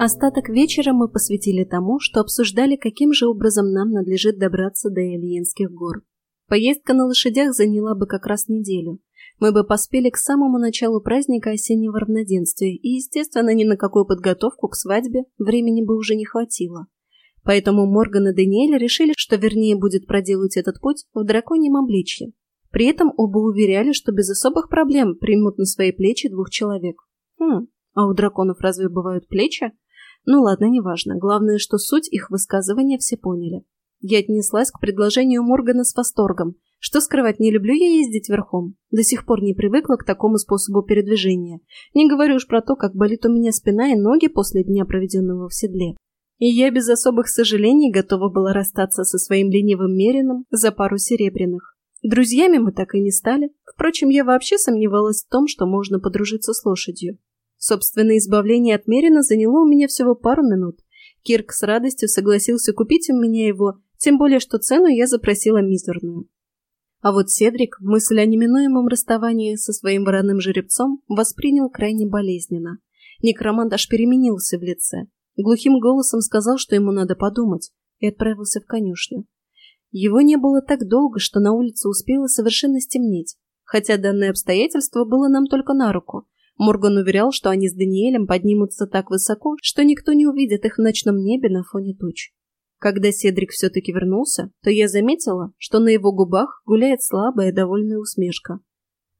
Остаток вечера мы посвятили тому, что обсуждали, каким же образом нам надлежит добраться до Ильинских гор. Поездка на лошадях заняла бы как раз неделю. Мы бы поспели к самому началу праздника осеннего равноденствия, и, естественно, ни на какую подготовку к свадьбе времени бы уже не хватило. Поэтому Морган и Даниэль решили, что вернее будет проделать этот путь в драконьем обличье. При этом оба уверяли, что без особых проблем примут на свои плечи двух человек. Хм, а у драконов разве бывают плечи? Ну ладно, неважно. Главное, что суть их высказывания все поняли. Я отнеслась к предложению Моргана с восторгом. Что скрывать, не люблю я ездить верхом. До сих пор не привыкла к такому способу передвижения. Не говорю уж про то, как болит у меня спина и ноги после дня, проведенного в седле. И я без особых сожалений готова была расстаться со своим ленивым мерином за пару серебряных. Друзьями мы так и не стали. Впрочем, я вообще сомневалась в том, что можно подружиться с лошадью. Собственное избавление от Мерина заняло у меня всего пару минут. Кирк с радостью согласился купить у меня его, тем более, что цену я запросила мизерную. А вот Седрик мысль о неминуемом расставании со своим вороным жеребцом воспринял крайне болезненно. Некромант аж переменился в лице. Глухим голосом сказал, что ему надо подумать, и отправился в конюшню. Его не было так долго, что на улице успело совершенно стемнеть, хотя данное обстоятельство было нам только на руку – Морган уверял, что они с Даниэлем поднимутся так высоко, что никто не увидит их в ночном небе на фоне туч. Когда Седрик все-таки вернулся, то я заметила, что на его губах гуляет слабая довольная усмешка.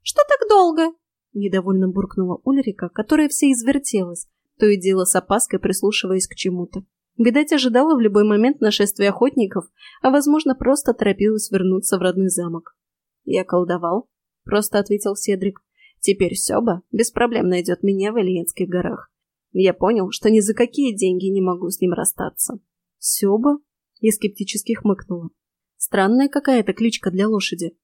«Что так долго?» – недовольно буркнула Ульрика, которая вся извертелась, то и дело с опаской прислушиваясь к чему-то. Видать, ожидала в любой момент нашествия охотников, а, возможно, просто торопилась вернуться в родной замок. «Я колдовал», – просто ответил Седрик. Теперь Сёба без проблем найдет меня в Ильинских горах. Я понял, что ни за какие деньги не могу с ним расстаться. Сёба? Я скептически хмыкнула. Странная какая-то кличка для лошади.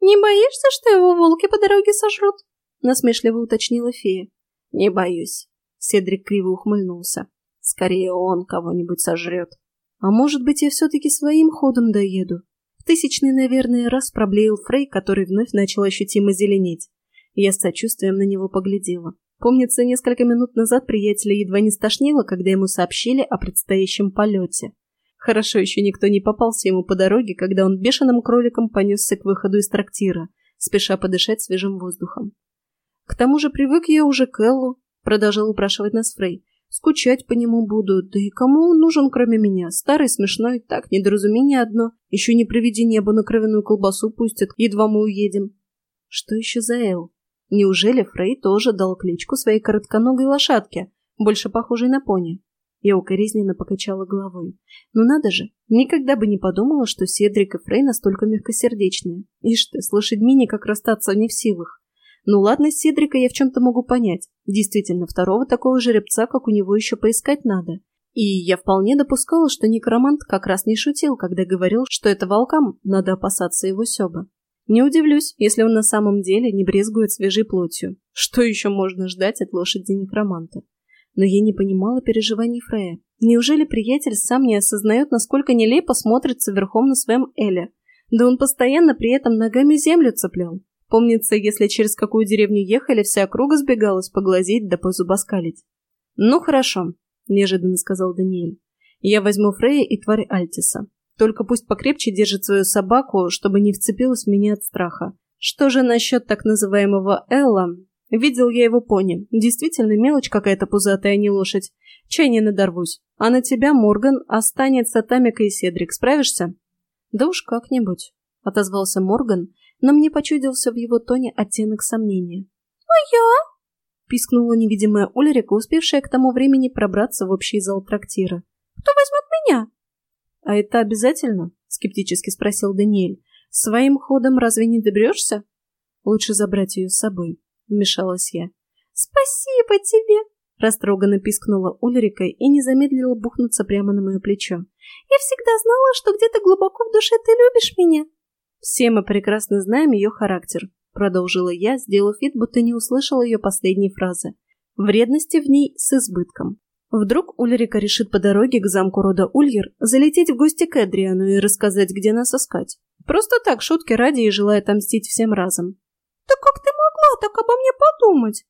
«Не боишься, что его волки по дороге сожрут?» Насмешливо уточнила фея. «Не боюсь». Седрик криво ухмыльнулся. «Скорее он кого-нибудь сожрет. А может быть, я все-таки своим ходом доеду?» В тысячный, наверное, раз проблеял Фрей, который вновь начал ощутимо зеленеть. Я с сочувствием на него поглядела. Помнится, несколько минут назад приятеля едва не стошнило, когда ему сообщили о предстоящем полете. Хорошо еще никто не попался ему по дороге, когда он бешеным кроликом понесся к выходу из трактира, спеша подышать свежим воздухом. К тому же привык я уже к Эллу, продолжал упрашивать нас Фрей. Скучать по нему буду, да и кому он нужен, кроме меня? Старый, смешной, так, недоразумение одно. Еще не приведи небо на кровяную колбасу пустят, едва мы уедем. Что еще за Эл? Неужели Фрей тоже дал кличку своей коротконогой лошадке, больше похожей на пони? Я укоризненно покачала головой. Ну надо же, никогда бы не подумала, что Седрик и Фрей настолько мягкосердечные. Ишь ты, с лошадьми никак расстаться не в силах. Ну ладно, Седрика я в чем-то могу понять. Действительно, второго такого жеребца, как у него, еще поискать надо. И я вполне допускала, что некромант как раз не шутил, когда говорил, что это волкам надо опасаться его Себа. Не удивлюсь, если он на самом деле не брезгует свежей плотью. Что еще можно ждать от лошади некроманта? Но я не понимала переживаний Фрея. Неужели приятель сам не осознает, насколько нелепо смотрится верхом на своем Эле? Да он постоянно при этом ногами землю цеплял. Помнится, если через какую деревню ехали, вся округа сбегалась поглазеть да позубоскалить. «Ну хорошо», — неожиданно сказал Даниэль. «Я возьму Фрея и тварь Альтиса. Только пусть покрепче держит свою собаку, чтобы не вцепилась в меня от страха. Что же насчет так называемого Элла? Видел я его пони. Действительно, мелочь какая-то пузатая, а не лошадь. Чай не надорвусь. А на тебя, Морган, останется Тамика и Седрик. Справишься? Да уж как-нибудь, — отозвался Морган, но мне почудился в его тоне оттенок сомнения. «А я?» — пискнула невидимая Ульрика, успевшая к тому времени пробраться в общий зал трактира. «Кто возьмет меня?» «А это обязательно?» — скептически спросил Даниэль. «Своим ходом разве не доберешься?» «Лучше забрать ее с собой», — вмешалась я. «Спасибо тебе!» — растроганно пискнула Ульрика и не замедлила бухнуться прямо на мое плечо. «Я всегда знала, что где-то глубоко в душе ты любишь меня!» «Все мы прекрасно знаем ее характер», — продолжила я, сделав вид, будто не услышала ее последней фразы. «Вредности в ней с избытком. Вдруг Ульрика решит по дороге к замку рода Ульер залететь в гости к Эдриану и рассказать, где нас искать. Просто так, шутки ради и желая отомстить всем разом. «Да как ты могла так обо мне подумать?»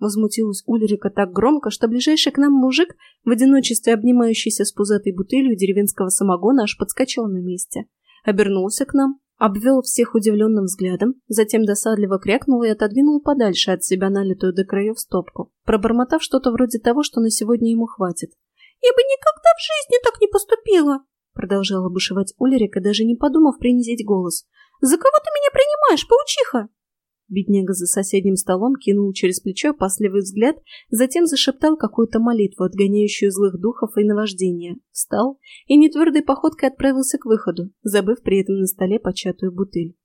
Возмутилась Ульрика так громко, что ближайший к нам мужик, в одиночестве обнимающийся с пузатой бутылью деревенского самогона, аж подскочил на месте. Обернулся к нам, обвел всех удивленным взглядом, затем досадливо крякнул и отодвинул подальше от себя налитую до краев стопку, пробормотав что-то вроде того, что на сегодня ему хватит. «Я бы никогда в жизни так не поступила!» Продолжала бушевать Ульрика, даже не подумав принизить голос. «За кого ты меня принимаешь, паучиха?» Бедняга за соседним столом кинул через плечо опасливый взгляд, затем зашептал какую-то молитву, отгоняющую злых духов и наваждения, встал и нетвердой походкой отправился к выходу, забыв при этом на столе початую бутыль.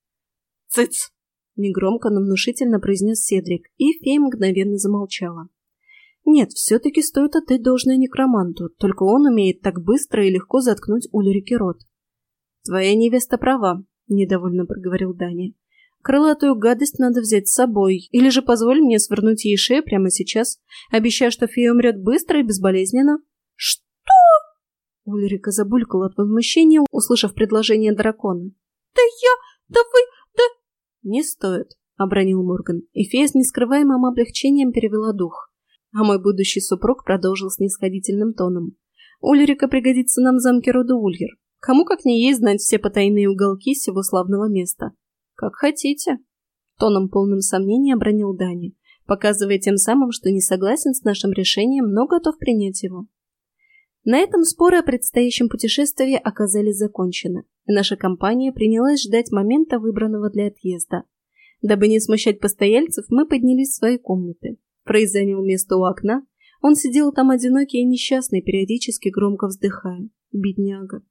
«Цыц!» — негромко, но внушительно произнес Седрик, и фея мгновенно замолчала. Нет, все-таки стоит отдать должное некроманту, только он умеет так быстро и легко заткнуть Ульрике рот. «Твоя невеста права», — недовольно проговорил Дани. Крылатую гадость надо взять с собой, или же позволь мне свернуть ей шею прямо сейчас, обещая, что фея умрет быстро и безболезненно. Что? Ульрика забулькала от возмущения, услышав предложение дракона. Да я... да вы... да... Не стоит, обронил Морган, и фея с нескрываемым облегчением перевела дух. А мой будущий супруг продолжил с нисходительным тоном. Ульрика пригодится нам в замке рода Ульер. Кому как не ей знать все потайные уголки сего славного места. «Как хотите», — тоном полным сомнений обронил Дани, показывая тем самым, что не согласен с нашим решением, но готов принять его. На этом споры о предстоящем путешествии оказались закончены, и наша компания принялась ждать момента, выбранного для отъезда. Дабы не смущать постояльцев, мы поднялись в свои комнаты. Фрей занял место у окна, он сидел там одинокий и несчастный, периодически громко вздыхая. Бедняга.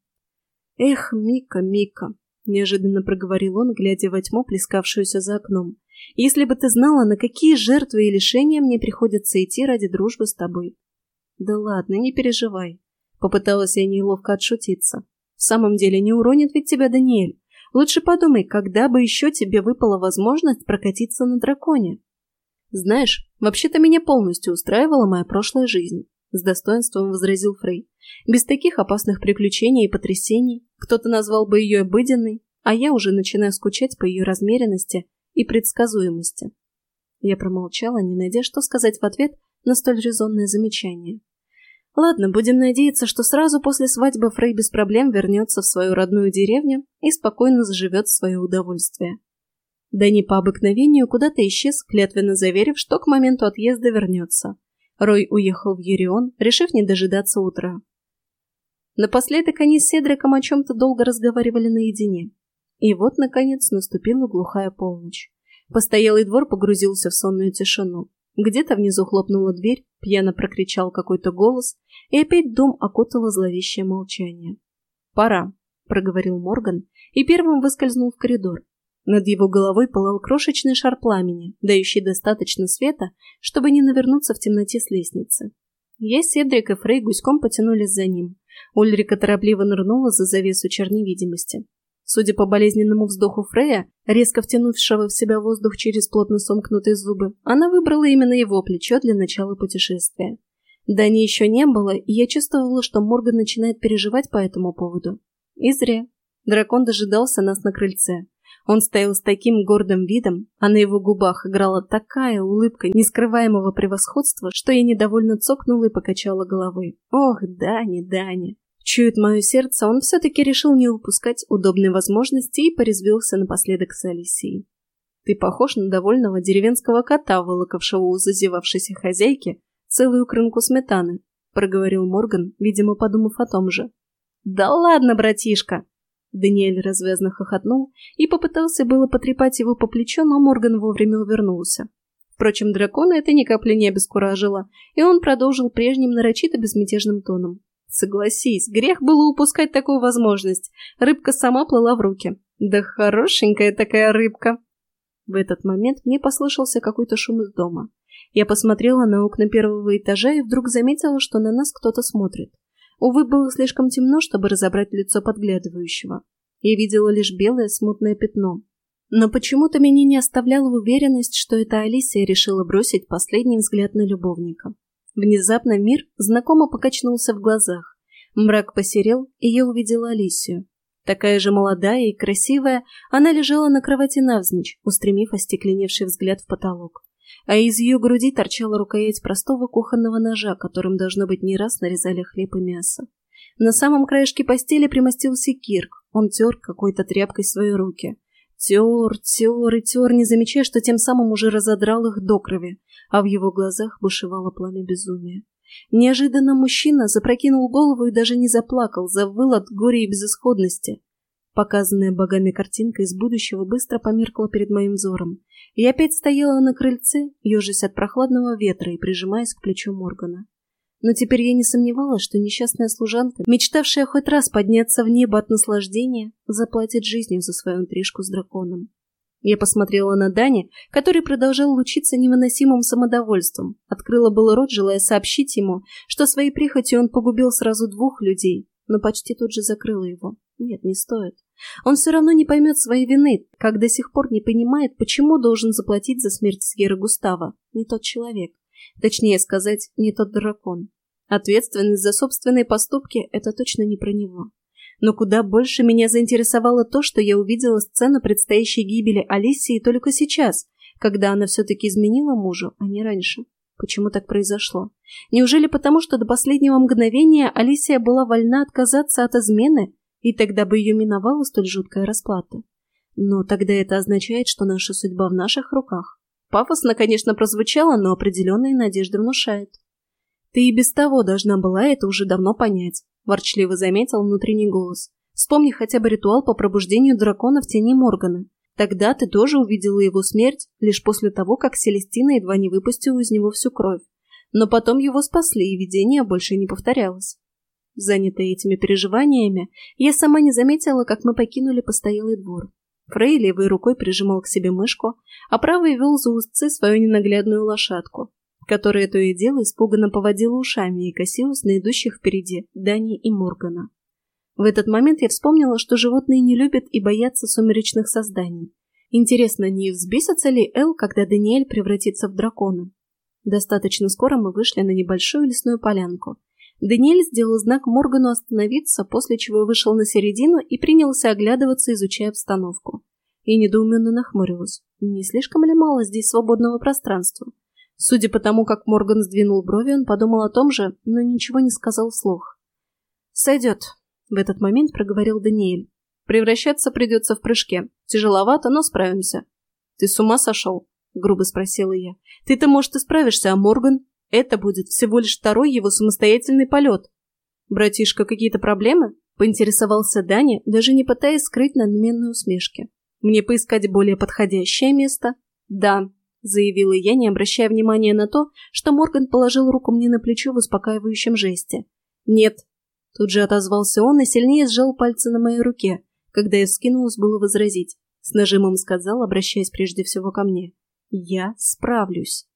Эх, Мика, Мика, — неожиданно проговорил он, глядя во тьму, плескавшуюся за окном. «Если бы ты знала, на какие жертвы и лишения мне приходится идти ради дружбы с тобой». «Да ладно, не переживай», — попыталась я неловко отшутиться. «В самом деле не уронит ведь тебя Даниэль. Лучше подумай, когда бы еще тебе выпала возможность прокатиться на драконе». «Знаешь, вообще-то меня полностью устраивала моя прошлая жизнь», — с достоинством возразил Фрей. «Без таких опасных приключений и потрясений кто-то назвал бы ее обыденной, а я уже начинаю скучать по ее размеренности и предсказуемости. Я промолчала, не найдя, что сказать в ответ на столь резонное замечание. Ладно, будем надеяться, что сразу после свадьбы Фрей без проблем вернется в свою родную деревню и спокойно заживет свое удовольствие. Да не по обыкновению куда-то исчез, клятвенно заверив, что к моменту отъезда вернется. Рой уехал в Юрион, решив не дожидаться утра. Напоследок они с Седриком о чем-то долго разговаривали наедине. И вот, наконец, наступила глухая полночь. Постоялый двор погрузился в сонную тишину. Где-то внизу хлопнула дверь, пьяно прокричал какой-то голос, и опять дом окутало зловещее молчание. «Пора», — проговорил Морган, и первым выскользнул в коридор. Над его головой пылал крошечный шар пламени, дающий достаточно света, чтобы не навернуться в темноте с лестницы. Я, Седрик и Фрей гуськом потянулись за ним, Ульрика торопливо нырнула за завесу черневидимости. Судя по болезненному вздоху Фрея, резко втянувшего в себя воздух через плотно сомкнутые зубы, она выбрала именно его плечо для начала путешествия. Дани еще не было, и я чувствовала, что Морган начинает переживать по этому поводу. И зря. Дракон дожидался нас на крыльце. Он стоял с таким гордым видом, а на его губах играла такая улыбка нескрываемого превосходства, что я недовольно цокнула и покачала головой. Ох, Дани, Дани. Чует мое сердце, он все-таки решил не упускать удобной возможности и порезвился напоследок с Алисией. Ты похож на довольного деревенского кота, вылокавшего у зазевавшейся хозяйки целую крынку сметаны, проговорил Морган, видимо, подумав о том же. Да ладно, братишка! Даниэль развязно хохотнул и попытался было потрепать его по плечу, но Морган вовремя увернулся. Впрочем, дракона это ни капли не обескуражило, и он продолжил прежним нарочито безмятежным тоном. Согласись, грех было упускать такую возможность. Рыбка сама плыла в руки. Да хорошенькая такая рыбка. В этот момент мне послышался какой-то шум из дома. Я посмотрела на окна первого этажа и вдруг заметила, что на нас кто-то смотрит. Увы, было слишком темно, чтобы разобрать лицо подглядывающего. Я видела лишь белое смутное пятно. Но почему-то меня не оставляла уверенность, что это Алисия решила бросить последний взгляд на любовника. Внезапно мир знакомо покачнулся в глазах. Мрак посерел, и я увидела Алисию. Такая же молодая и красивая, она лежала на кровати навзничь, устремив остекленевший взгляд в потолок. А из ее груди торчала рукоять простого кухонного ножа, которым, должно быть, не раз нарезали хлеб и мясо. На самом краешке постели примостился Кирк. Он тер какой-то тряпкой свои руки. Тер, тер и тер, не замечая, что тем самым уже разодрал их до крови, а в его глазах бушевало пламя безумия. Неожиданно мужчина запрокинул голову и даже не заплакал, завыл от горя и безысходности. Показанная богами картинка из будущего быстро померкла перед моим взором. Я опять стояла на крыльце, ежась от прохладного ветра и прижимаясь к плечу Моргана. Но теперь я не сомневалась, что несчастная служанка, мечтавшая хоть раз подняться в небо от наслаждения, заплатит жизнью за свою интрижку с драконом. Я посмотрела на Дани, который продолжал лучиться невыносимым самодовольством. Открыла был рот, желая сообщить ему, что своей прихотью он погубил сразу двух людей, но почти тут же закрыла его. Нет, не стоит. Он все равно не поймет своей вины, как до сих пор не понимает, почему должен заплатить за смерть Сьеры Густава. Не тот человек. Точнее сказать, не тот дракон. Ответственность за собственные поступки – это точно не про него. Но куда больше меня заинтересовало то, что я увидела сцену предстоящей гибели Алисии только сейчас, когда она все-таки изменила мужу, а не раньше. Почему так произошло? Неужели потому, что до последнего мгновения Алисия была вольна отказаться от измены, и тогда бы ее миновала столь жуткая расплата? Но тогда это означает, что наша судьба в наших руках. Пафосно, конечно, прозвучало, но определенные надежды внушает. Ты и без того должна была это уже давно понять, ворчливо заметил внутренний голос. Вспомни хотя бы ритуал по пробуждению дракона в тени Моргана. Тогда ты тоже увидела его смерть лишь после того, как Селестина едва не выпустила из него всю кровь. Но потом его спасли, и видение больше не повторялось. Занятая этими переживаниями, я сама не заметила, как мы покинули постоялый двор. Фрей левой рукой прижимал к себе мышку, а правой вел за узцы свою ненаглядную лошадку, которая то и дело испуганно поводила ушами и косилась на идущих впереди Дани и Моргана. В этот момент я вспомнила, что животные не любят и боятся сумеречных созданий. Интересно, не взбесится ли Эл, когда Даниэль превратится в дракона? Достаточно скоро мы вышли на небольшую лесную полянку. Даниэль сделал знак Моргану остановиться, после чего вышел на середину и принялся оглядываться, изучая обстановку. Я недоуменно нахмурилась. Не слишком ли мало здесь свободного пространства? Судя по тому, как Морган сдвинул брови, он подумал о том же, но ничего не сказал вслух. «Сойдет», — в этот момент проговорил Даниэль. «Превращаться придется в прыжке. Тяжеловато, но справимся». «Ты с ума сошел?» — грубо спросила я. «Ты-то, может, и справишься, а Морган? Это будет всего лишь второй его самостоятельный полет». «Братишка, какие-то проблемы?» — поинтересовался Даня, даже не пытаясь скрыть надменные усмешки. «Мне поискать более подходящее место?» «Да», заявила я, не обращая внимания на то, что Морган положил руку мне на плечо в успокаивающем жесте. «Нет». Тут же отозвался он и сильнее сжал пальцы на моей руке, когда я вскинулась было возразить. С нажимом сказал, обращаясь прежде всего ко мне. «Я справлюсь».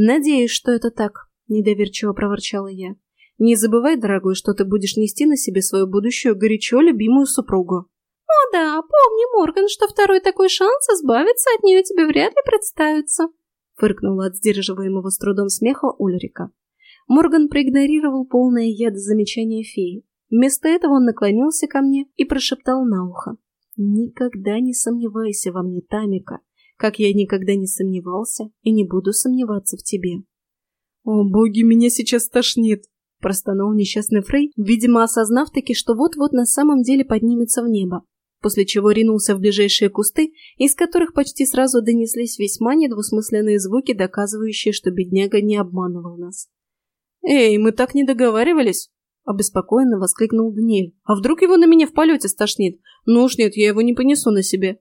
«Надеюсь, что это так», — недоверчиво проворчала я. «Не забывай, дорогой, что ты будешь нести на себе свою будущую горячо любимую супругу». «О да, помни, Морган, что второй такой шанс избавиться от нее тебе вряд ли представится», фыркнула от сдерживаемого с трудом смеха Ульрика. Морган проигнорировал полное яд замечания феи. Вместо этого он наклонился ко мне и прошептал на ухо. «Никогда не сомневайся во мне, Тамика, как я никогда не сомневался и не буду сомневаться в тебе». «О, боги, меня сейчас тошнит!» – простонал несчастный Фрей, видимо, осознав таки, что вот-вот на самом деле поднимется в небо после чего ринулся в ближайшие кусты, из которых почти сразу донеслись весьма недвусмысленные звуки, доказывающие, что бедняга не обманывал нас. «Эй, мы так не договаривались!» — обеспокоенно воскликнул Даниэль. «А вдруг его на меня в полете стошнит? Ну уж нет, я его не понесу на себе».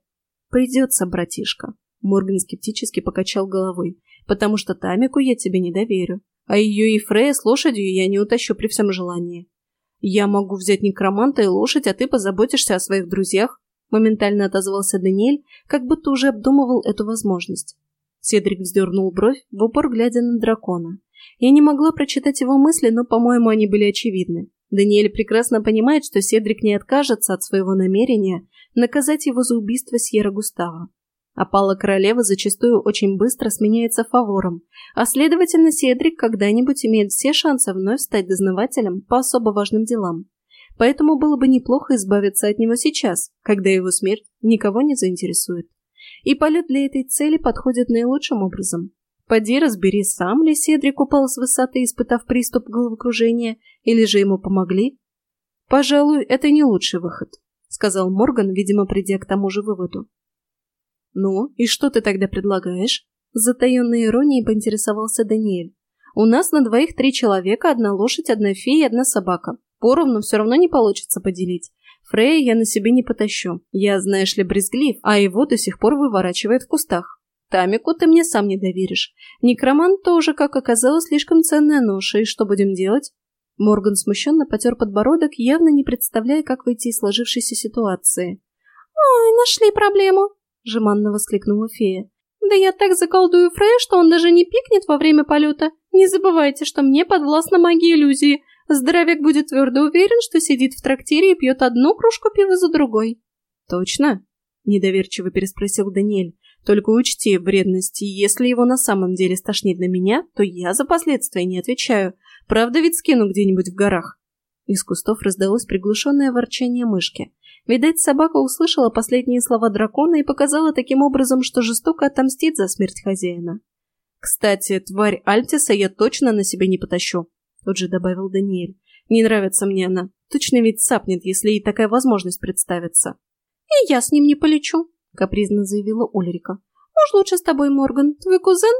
«Придется, братишка», — Морган скептически покачал головой, «потому что Тамику я тебе не доверю, а ее и Фрея с лошадью я не утащу при всем желании. «Я могу взять некроманта и лошадь, а ты позаботишься о своих друзьях», моментально отозвался Даниэль, как будто уже обдумывал эту возможность. Седрик вздернул бровь, в упор глядя на дракона. Я не могла прочитать его мысли, но, по-моему, они были очевидны. Даниэль прекрасно понимает, что Седрик не откажется от своего намерения наказать его за убийство Сьерра Густава. Опала королевы зачастую очень быстро сменяется фавором, а следовательно Седрик когда-нибудь имеет все шансы вновь стать дознавателем по особо важным делам. Поэтому было бы неплохо избавиться от него сейчас, когда его смерть никого не заинтересует. И полет для этой цели подходит наилучшим образом. Поди разбери, сам ли Седрик упал с высоты, испытав приступ головокружения, или же ему помогли. «Пожалуй, это не лучший выход», — сказал Морган, видимо, придя к тому же выводу. «Ну, и что ты тогда предлагаешь?» С затаенной иронией поинтересовался Даниэль. «У нас на двоих три человека, одна лошадь, одна фея одна собака. Поровну все равно не получится поделить. Фрея я на себе не потащу. Я, знаешь ли, брезглив, а его до сих пор выворачивает в кустах. Тамику ты мне сам не доверишь. Некромант тоже, как оказалось, слишком ценная ноша, и что будем делать?» Морган смущенно потер подбородок, явно не представляя, как выйти из сложившейся ситуации. «Ой, нашли проблему!» — жеманно воскликнула фея. «Да я так заколдую Фрея, что он даже не пикнет во время полета. Не забывайте, что мне подвластна магия иллюзии. Здоровяк будет твердо уверен, что сидит в трактире и пьет одну кружку пива за другой». «Точно?» — недоверчиво переспросил Даниэль. Только учти вредности, если его на самом деле стошнит на меня, то я за последствия не отвечаю. Правда ведь скину где-нибудь в горах?» Из кустов раздалось приглушенное ворчание мышки. Видать, собака услышала последние слова дракона и показала таким образом, что жестоко отомстит за смерть хозяина. «Кстати, тварь Альтиса я точно на себе не потащу», — тут же добавил Даниэль. «Не нравится мне она. Точно ведь сапнет, если ей такая возможность представится». «И я с ним не полечу», капризно заявила Ульрика. «Уж лучше с тобой, Морган. Твой кузен?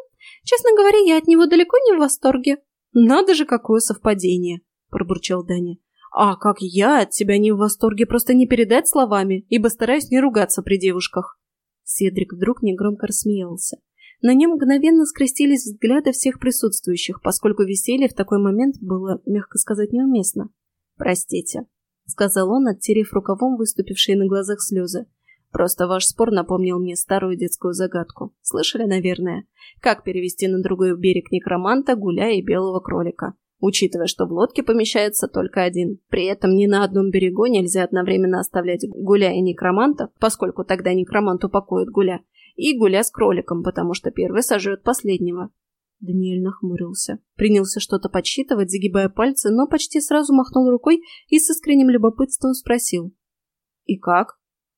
Честно говоря, я от него далеко не в восторге». «Надо же, какое совпадение!» – пробурчал Даня. «А как я от тебя не в восторге, просто не передать словами, ибо стараюсь не ругаться при девушках». Седрик вдруг негромко рассмеялся. На нем мгновенно скрестились взгляды всех присутствующих, поскольку веселье в такой момент было, мягко сказать, неуместно. «Простите», — сказал он, оттерев рукавом выступившие на глазах слезы. Просто ваш спор напомнил мне старую детскую загадку. Слышали, наверное? Как перевести на другой берег некроманта, гуля и белого кролика? Учитывая, что в лодке помещается только один. При этом ни на одном берегу нельзя одновременно оставлять гуля и некроманта, поскольку тогда некромант упокоит гуля, и гуля с кроликом, потому что первый сожрет последнего. Даниэль нахмурился. Принялся что-то подсчитывать, загибая пальцы, но почти сразу махнул рукой и с искренним любопытством спросил. «И как?»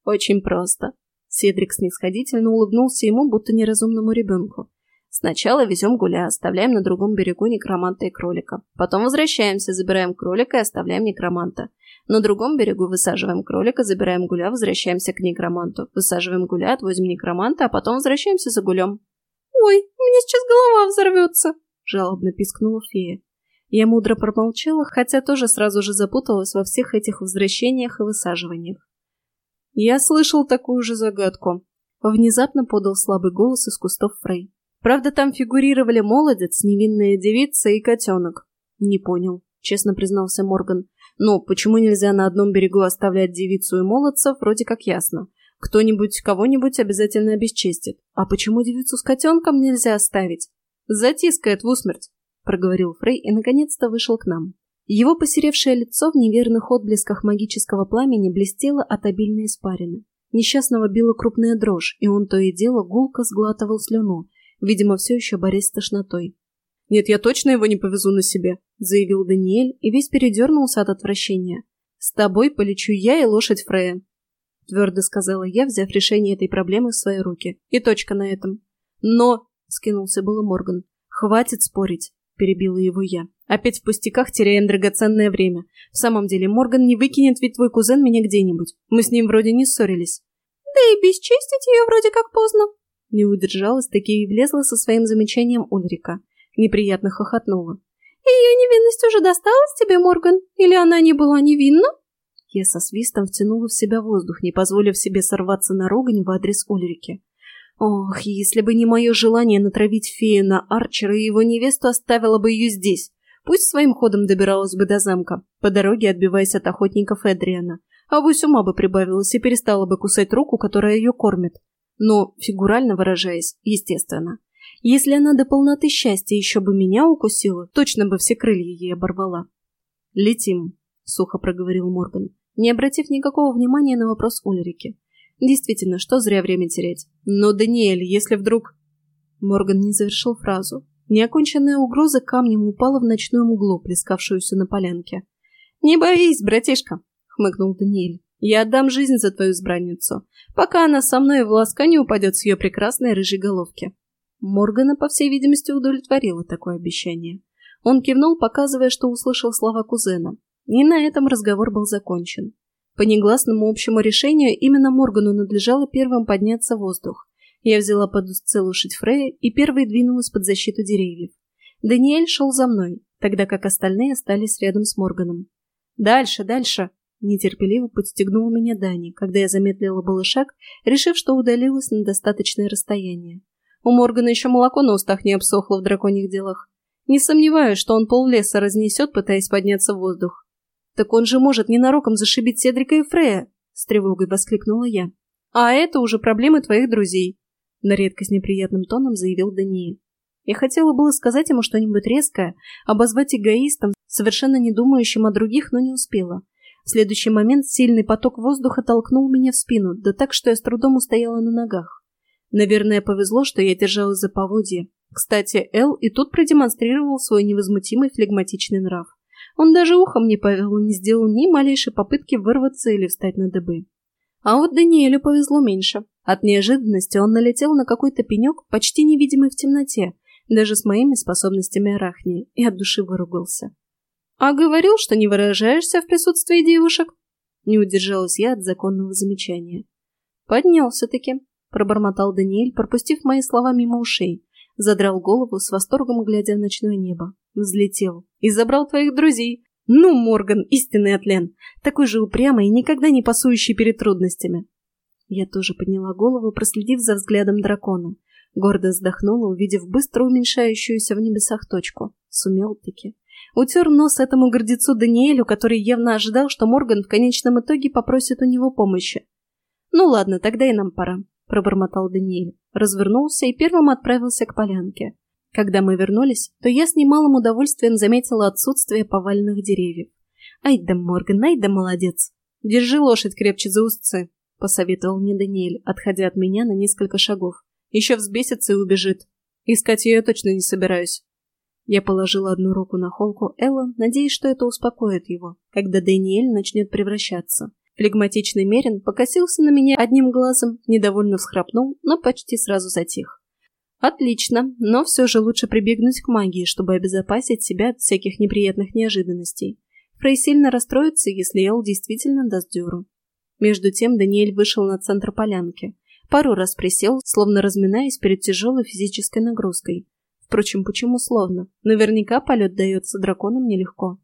Очень просто. Седрик снисходительно улыбнулся ему, будто неразумному ребенку. Сначала везем гуля, оставляем на другом берегу некроманта и кролика. Потом возвращаемся, забираем кролика и оставляем некроманта. На другом берегу высаживаем кролика, забираем гуля, возвращаемся к некроманту. Высаживаем гуля, отвозим некроманта, а потом возвращаемся за гулем. «Ой, у меня сейчас голова взорвется!» — жалобно пискнула фея. Я мудро промолчала, хотя тоже сразу же запуталась во всех этих возвращениях и высаживаниях. «Я слышал такую же загадку», — внезапно подал слабый голос из кустов Фрей. «Правда, там фигурировали молодец, невинная девица и котенок». «Не понял», — честно признался Морган. «Ну, почему нельзя на одном берегу оставлять девицу и молодца, вроде как ясно. Кто-нибудь кого-нибудь обязательно обесчестит. А почему девицу с котенком нельзя оставить? Затискает в усмерть», — проговорил Фрей и наконец-то вышел к нам. Его посеревшее лицо в неверных отблесках магического пламени блестело от обильной испарины. Несчастного била крупная дрожь, и он то и дело гулко сглатывал слюну, видимо, все еще борясь с тошнотой. «Нет, я точно его не повезу на себе», — заявил Даниэль и весь передернулся от отвращения. «С тобой полечу я и лошадь Фрея», — твердо сказала я, взяв решение этой проблемы в свои руки. И точка на этом. «Но», — скинулся было Морган, — «хватит спорить перебила его я. Опять в пустяках теряем драгоценное время. В самом деле, Морган не выкинет ведь твой кузен меня где-нибудь. Мы с ним вроде не ссорились. Да и бесчестить ее вроде как поздно. Не удержалась, таки и влезла со своим замечанием Ульрика. Неприятно хохотнула. Ее невинность уже досталась тебе, Морган? Или она не была невинна? Я со свистом втянула в себя воздух, не позволив себе сорваться на ругань в адрес Ульрики. Ох, если бы не мое желание натравить фею на Арчера и его невесту, оставила бы ее здесь. Пусть своим ходом добиралась бы до замка, по дороге отбиваясь от охотников Эдриана. А вось ума бы прибавилась и перестала бы кусать руку, которая ее кормит. Но, фигурально выражаясь, естественно. Если она до полноты счастья еще бы меня укусила, точно бы все крылья ей оборвала. «Летим», — сухо проговорил Морган, не обратив никакого внимания на вопрос Ульрики. Действительно, что зря время терять. Но, Даниэль, если вдруг... Морган не завершил фразу. Неоконченная угроза камнем упала в ночную мглу, плескавшуюся на полянке. «Не боись, братишка!» — хмыкнул Даниэль. «Я отдам жизнь за твою избранницу, пока она со мной в ласка не упадет с ее прекрасной рыжей головки». Моргана, по всей видимости, удовлетворило такое обещание. Он кивнул, показывая, что услышал слова кузена. И на этом разговор был закончен. По негласному общему решению именно Моргану надлежало первым подняться в воздух. Я взяла под узцы лошадь Фрея и первой двинулась под защиту деревьев. Даниэль шел за мной, тогда как остальные остались рядом с Морганом. «Дальше, дальше!» Нетерпеливо подстегнул меня Дани, когда я замедлила было шаг, решив, что удалилась на достаточное расстояние. У Моргана еще молоко на устах не обсохло в драконьих делах. Не сомневаюсь, что он пол леса разнесет, пытаясь подняться в воздух. «Так он же может ненароком зашибить Седрика и Фрея!» — с тревогой воскликнула я. «А это уже проблемы твоих друзей!» — на редкость неприятным тоном заявил Даниэль. Я хотела было сказать ему что-нибудь резкое, обозвать эгоистом, совершенно не думающим о других, но не успела. В следующий момент сильный поток воздуха толкнул меня в спину, да так, что я с трудом устояла на ногах. Наверное, повезло, что я держалась за поводье. Кстати, Эл и тут продемонстрировал свой невозмутимый флегматичный нрав. Он даже ухом не повел и не сделал ни малейшей попытки вырваться или встать на дыбы. А вот Даниэлю повезло меньше. От неожиданности он налетел на какой-то пенек, почти невидимый в темноте, даже с моими способностями арахнии, и от души выругался. «А говорил, что не выражаешься в присутствии девушек?» Не удержалась я от законного замечания. «Поднялся-таки», — пробормотал Даниэль, пропустив мои слова мимо ушей, задрал голову с восторгом, глядя в ночное небо. Взлетел. «И забрал твоих друзей. Ну, Морган, истинный отлен, такой же упрямый и никогда не пасующий перед трудностями». Я тоже подняла голову, проследив за взглядом дракона. Гордо вздохнула, увидев быстро уменьшающуюся в небесах точку. Сумел-таки. Утер нос этому гордецу Даниэлю, который явно ожидал, что Морган в конечном итоге попросит у него помощи. «Ну ладно, тогда и нам пора», — пробормотал Даниэль. Развернулся и первым отправился к полянке. Когда мы вернулись, то я с немалым удовольствием заметила отсутствие поваленных деревьев. «Ай да, Морган, ай да молодец! Держи лошадь крепче за узцы», — посоветовал мне Даниэль, отходя от меня на несколько шагов. «Еще взбесится и убежит. Искать ее точно не собираюсь». Я положила одну руку на холку Элла, надеясь, что это успокоит его, когда Даниэль начнет превращаться. Флегматичный Мерин покосился на меня одним глазом, недовольно всхрапнул, но почти сразу затих. Отлично, но все же лучше прибегнуть к магии, чтобы обезопасить себя от всяких неприятных неожиданностей. Фрей сильно расстроится, если Эл действительно даст дёру. Между тем Даниэль вышел на центр полянки. Пару раз присел, словно разминаясь перед тяжелой физической нагрузкой, Впрочем, почему словно? Наверняка полет дается драконам нелегко.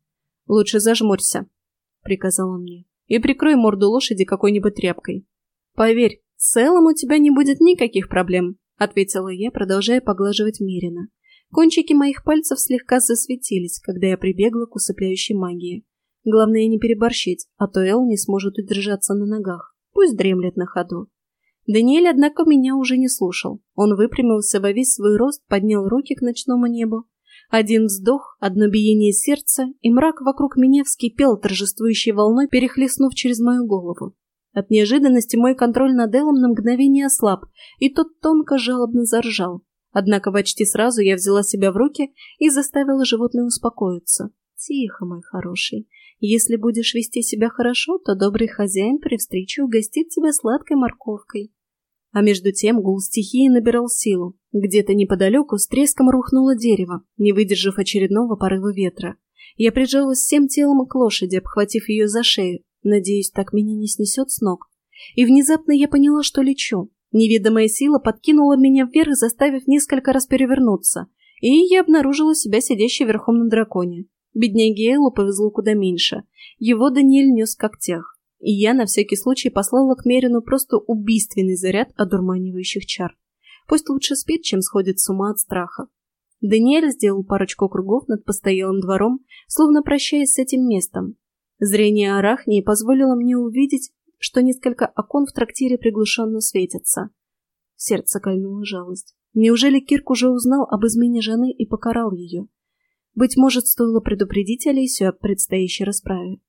«Лучше зажмурься», — приказал он мне, — «и прикрой морду лошади какой-нибудь тряпкой». «Поверь, с целом у тебя не будет никаких проблем», — ответила я, продолжая поглаживать Мерина. Кончики моих пальцев слегка засветились, когда я прибегла к усыпляющей магии. Главное не переборщить, а то Эл не сможет удержаться на ногах. Пусть дремлет на ходу. Даниэль, однако, меня уже не слушал. Он выпрямился во весь свой рост, поднял руки к ночному небу. Один вздох, одно биение сердца, и мрак вокруг меня вскипел торжествующей волной, перехлестнув через мою голову. От неожиданности мой контроль над Эллом на мгновение ослаб, и тот тонко жалобно заржал. Однако почти сразу я взяла себя в руки и заставила животное успокоиться. «Тихо, мой хороший. Если будешь вести себя хорошо, то добрый хозяин при встрече угостит тебя сладкой морковкой. А между тем гул стихии набирал силу. Где-то неподалеку с треском рухнуло дерево, не выдержав очередного порыва ветра. Я прижалась всем телом к лошади, обхватив ее за шею. Надеюсь, так меня не снесет с ног. И внезапно я поняла, что лечу. Неведомая сила подкинула меня вверх, заставив несколько раз перевернуться. И я обнаружила себя сидящей верхом на драконе. Бедняге Эллу повезло куда меньше. Его Даниэль нес в когтях и я на всякий случай послала к Мерину просто убийственный заряд одурманивающих чар. Пусть лучше спит, чем сходит с ума от страха. Даниэль сделал парочку кругов над постоялым двором, словно прощаясь с этим местом. Зрение Арахнии позволило мне увидеть, что несколько окон в трактире приглушенно светятся. Сердце кольнула жалость. Неужели Кирк уже узнал об измене жены и покарал ее? Быть может, стоило предупредить Алисию о предстоящей расправе.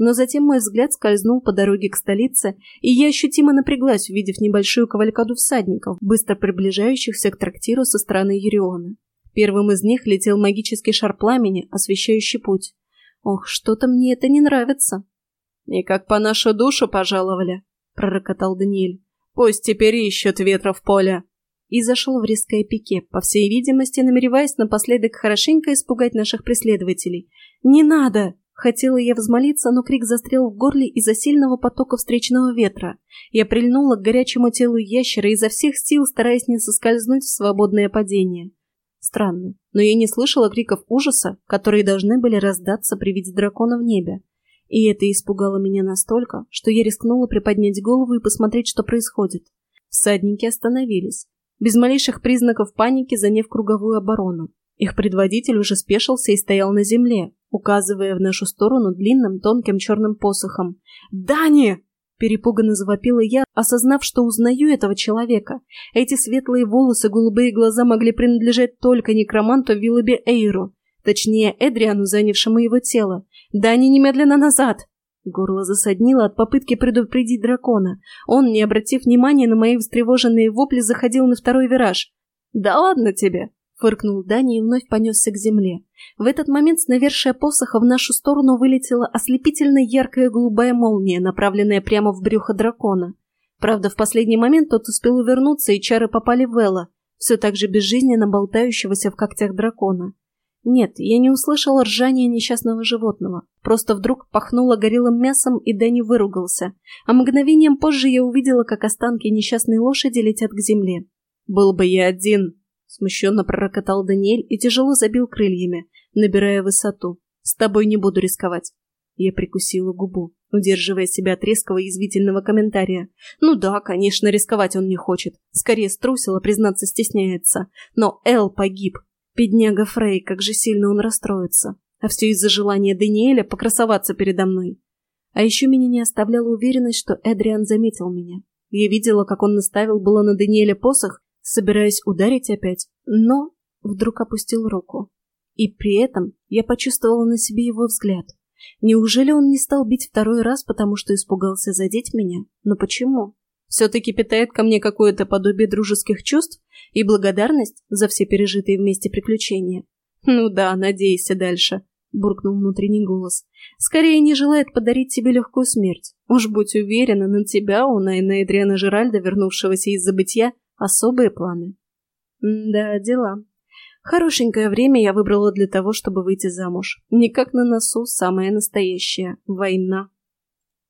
Но затем мой взгляд скользнул по дороге к столице, и я ощутимо напряглась, увидев небольшую кавалькаду всадников, быстро приближающихся к трактиру со стороны Ериона. Первым из них летел магический шар пламени, освещающий путь. Ох, что-то мне это не нравится. «И как по нашу душу пожаловали», — пророкотал Даниэль. «Пусть теперь ищут ветра в поле». и зашел в резкое пике, по всей видимости, намереваясь напоследок хорошенько испугать наших преследователей. «Не надо!» Хотела я взмолиться, но крик застрял в горле из-за сильного потока встречного ветра. Я прильнула к горячему телу ящера изо всех сил, стараясь не соскользнуть в свободное падение. Странно, но я не слышала криков ужаса, которые должны были раздаться при виде дракона в небе. И это испугало меня настолько, что я рискнула приподнять голову и посмотреть, что происходит. Всадники остановились, без малейших признаков паники заняв круговую оборону. Их предводитель уже спешился и стоял на земле, указывая в нашу сторону длинным тонким черным посохом. «Дани!» – перепуганно завопила я, осознав, что узнаю этого человека. Эти светлые волосы, голубые глаза могли принадлежать только некроманту Виллабе Эйру, точнее Эдриану, занявшему его тело. «Дани, немедленно назад!» Горло засаднило от попытки предупредить дракона. Он, не обратив внимания на мои встревоженные вопли, заходил на второй вираж. «Да ладно тебе!» Фыркнул Дани и вновь понесся к земле. В этот момент с навершия посоха в нашу сторону вылетела ослепительно яркая голубая молния, направленная прямо в брюхо дракона. Правда, в последний момент тот успел увернуться, и чары попали в Элла, все так же безжизненно болтающегося в когтях дракона. Нет, я не услышала ржания несчастного животного. Просто вдруг пахнуло горелым мясом, и Дэнни выругался. А мгновением позже я увидела, как останки несчастной лошади летят к земле. «Был бы я один!» Смущенно пророкотал Даниэль и тяжело забил крыльями, набирая высоту. «С тобой не буду рисковать». Я прикусила губу, удерживая себя от резкого язвительного комментария. «Ну да, конечно, рисковать он не хочет. Скорее струсил, а признаться стесняется. Но Эл погиб. Бедняга Фрей, как же сильно он расстроится. А все из-за желания Даниэля покрасоваться передо мной. А еще меня не оставляла уверенность, что Эдриан заметил меня. Я видела, как он наставил было на Даниэля посох собираясь ударить опять, но вдруг опустил руку. И при этом я почувствовала на себе его взгляд. Неужели он не стал бить второй раз, потому что испугался задеть меня? Но почему? Все-таки питает ко мне какое-то подобие дружеских чувств и благодарность за все пережитые вместе приключения? Ну да, надейся дальше, буркнул внутренний голос. Скорее не желает подарить тебе легкую смерть. Уж будь уверена, на тебя он и на Эдриана Жеральда, вернувшегося из забытья, Особые планы. М да, дела. Хорошенькое время я выбрала для того, чтобы выйти замуж. Никак на носу самая настоящая война.